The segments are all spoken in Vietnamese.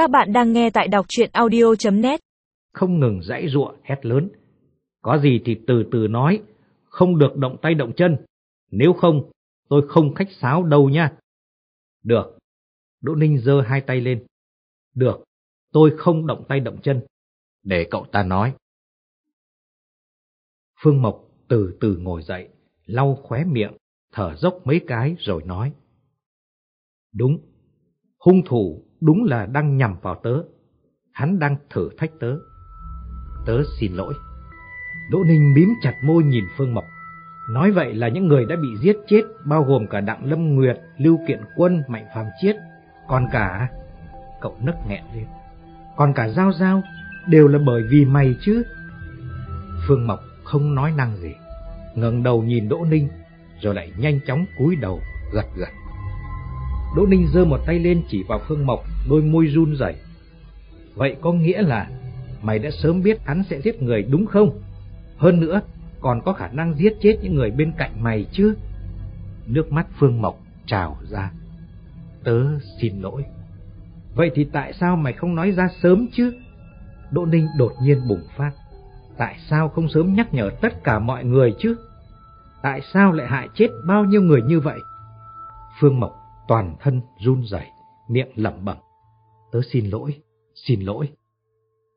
Các bạn đang nghe tại đọc chuyện audio.net Không ngừng dãy ruộng hét lớn. Có gì thì từ từ nói, không được động tay động chân. Nếu không, tôi không khách sáo đâu nha. Được. Đỗ Ninh giơ hai tay lên. Được, tôi không động tay động chân. Để cậu ta nói. Phương Mộc từ từ ngồi dậy, lau khóe miệng, thở dốc mấy cái rồi nói. Đúng, hung thủ đúng là đang nhằm vào tớ. Hắn đang thử thách tớ. Tớ xin lỗi. Đỗ Ninh mím chặt môi nhìn Phương Mộc. Nói vậy là những người đã bị giết chết bao gồm cả Đặng Lâm Nguyệt, Lưu Kiện Quân, Mạnh Phàm Chiết, còn cả... Cậu nấc nghẹn lên. Còn cả Giao Giao đều là bởi vì mày chứ. Phương Mộc không nói năng gì, ngẩng đầu nhìn Đỗ Ninh, rồi lại nhanh chóng cúi đầu gật gật. Đỗ Ninh giơ một tay lên chỉ vào Phương Mộc, đôi môi run rẩy. Vậy có nghĩa là mày đã sớm biết hắn sẽ giết người đúng không? Hơn nữa, còn có khả năng giết chết những người bên cạnh mày chứ? Nước mắt Phương Mộc trào ra. Tớ xin lỗi. Vậy thì tại sao mày không nói ra sớm chứ? Đỗ Ninh đột nhiên bùng phát. Tại sao không sớm nhắc nhở tất cả mọi người chứ? Tại sao lại hại chết bao nhiêu người như vậy? Phương Mộc toàn thân run rẩy, miệng lẩm bẩm. Tớ xin lỗi, xin lỗi.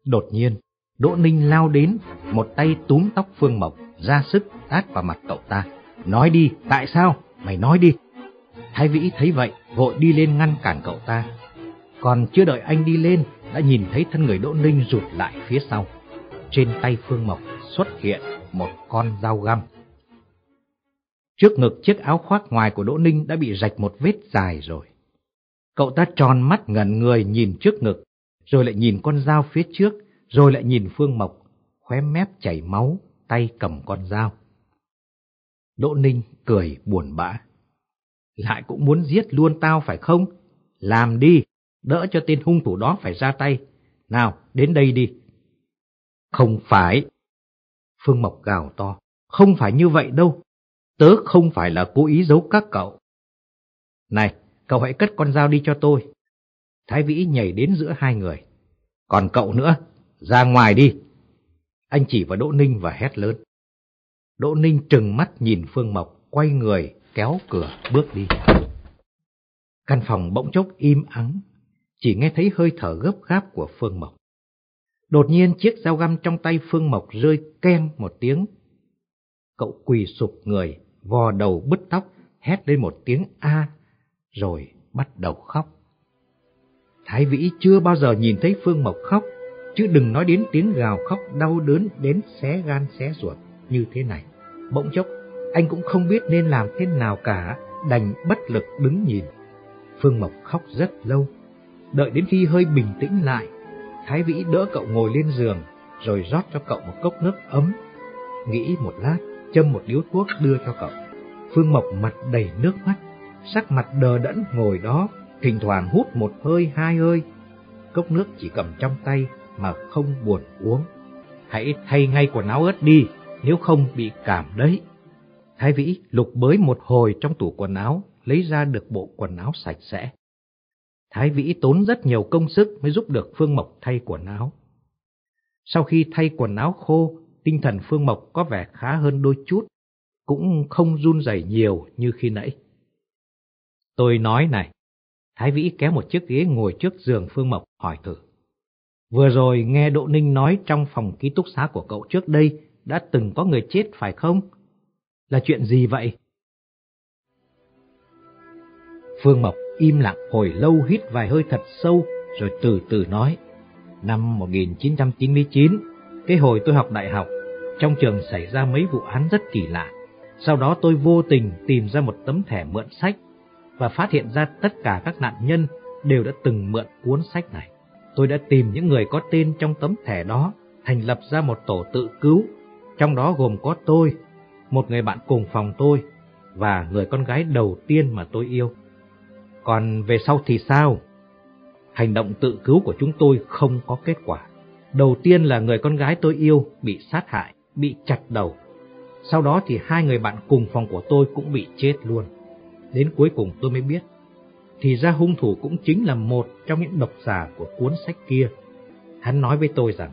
Đột nhiên, Đỗ Ninh lao đến, một tay túm tóc Phương Mộc, ra sức tát vào mặt cậu ta. Nói đi, tại sao? Mày nói đi. Thái Vĩ thấy vậy, vội đi lên ngăn cản cậu ta. Còn chưa đợi anh đi lên, đã nhìn thấy thân người Đỗ Ninh rụt lại phía sau. Trên tay Phương Mộc xuất hiện một con dao găm. Trước ngực chiếc áo khoác ngoài của Đỗ Ninh đã bị rạch một vết dài rồi. Cậu ta tròn mắt ngẩn người nhìn trước ngực, rồi lại nhìn con dao phía trước, rồi lại nhìn Phương Mộc, khóe mép chảy máu, tay cầm con dao. Đỗ Ninh cười buồn bã. Lại cũng muốn giết luôn tao phải không? Làm đi, đỡ cho tên hung thủ đó phải ra tay. Nào, đến đây đi. Không phải. Phương Mộc gào to. Không phải như vậy đâu. Tớ không phải là cố ý giấu các cậu. Này, cậu hãy cất con dao đi cho tôi. Thái Vĩ nhảy đến giữa hai người. Còn cậu nữa, ra ngoài đi. Anh chỉ vào Đỗ Ninh và hét lớn. Đỗ Ninh trừng mắt nhìn Phương Mộc, quay người, kéo cửa, bước đi. Căn phòng bỗng chốc im ắng, chỉ nghe thấy hơi thở gấp gáp của Phương Mộc. Đột nhiên chiếc dao găm trong tay Phương Mộc rơi keng một tiếng. Cậu quỳ sụp người, vò đầu bứt tóc, hét lên một tiếng A, rồi bắt đầu khóc. Thái Vĩ chưa bao giờ nhìn thấy Phương Mộc khóc, chứ đừng nói đến tiếng gào khóc đau đớn đến xé gan xé ruột như thế này. Bỗng chốc, anh cũng không biết nên làm thế nào cả, đành bất lực đứng nhìn. Phương Mộc khóc rất lâu, đợi đến khi hơi bình tĩnh lại, Thái Vĩ đỡ cậu ngồi lên giường, rồi rót cho cậu một cốc nước ấm. Nghĩ một lát, châm một điếu thuốc đưa cho cậu. Phương Mộc mặt đầy nước mắt, sắc mặt đờ đẫn ngồi đó, thỉnh thoảng hút một hơi hai hơi. Cốc nước chỉ cầm trong tay mà không buồn uống. Hãy thay ngay quần áo ướt đi, nếu không bị cảm đấy. Thái Vĩ lục bới một hồi trong tủ quần áo, lấy ra được bộ quần áo sạch sẽ. Thái Vĩ tốn rất nhiều công sức mới giúp được Phương Mộc thay quần áo. Sau khi thay quần áo khô, tinh thần Phương Mộc có vẻ khá hơn đôi chút, cũng không run rẩy nhiều như khi nãy. Tôi nói này, Thái Vĩ kéo một chiếc ghế ngồi trước giường Phương Mộc hỏi thử. Vừa rồi nghe Đỗ Ninh nói trong phòng ký túc xá của cậu trước đây đã từng có người chết phải không? Là chuyện gì vậy? Phương Mộc im lặng hồi lâu hít vài hơi thật sâu rồi từ từ nói. Năm 1999, cái hồi tôi học đại học, trong trường xảy ra mấy vụ án rất kỳ lạ. Sau đó tôi vô tình tìm ra một tấm thẻ mượn sách và phát hiện ra tất cả các nạn nhân đều đã từng mượn cuốn sách này. Tôi đã tìm những người có tên trong tấm thẻ đó, thành lập ra một tổ tự cứu, trong đó gồm có tôi, một người bạn cùng phòng tôi và người con gái đầu tiên mà tôi yêu. Còn về sau thì sao? Hành động tự cứu của chúng tôi không có kết quả. Đầu tiên là người con gái tôi yêu bị sát hại, bị chặt đầu. Sau đó thì hai người bạn cùng phòng của tôi cũng bị chết luôn. Đến cuối cùng tôi mới biết, thì ra hung thủ cũng chính là một trong những độc giả của cuốn sách kia. Hắn nói với tôi rằng,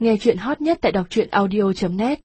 Nghe chuyện hot nhất tại đọc truyện audio.net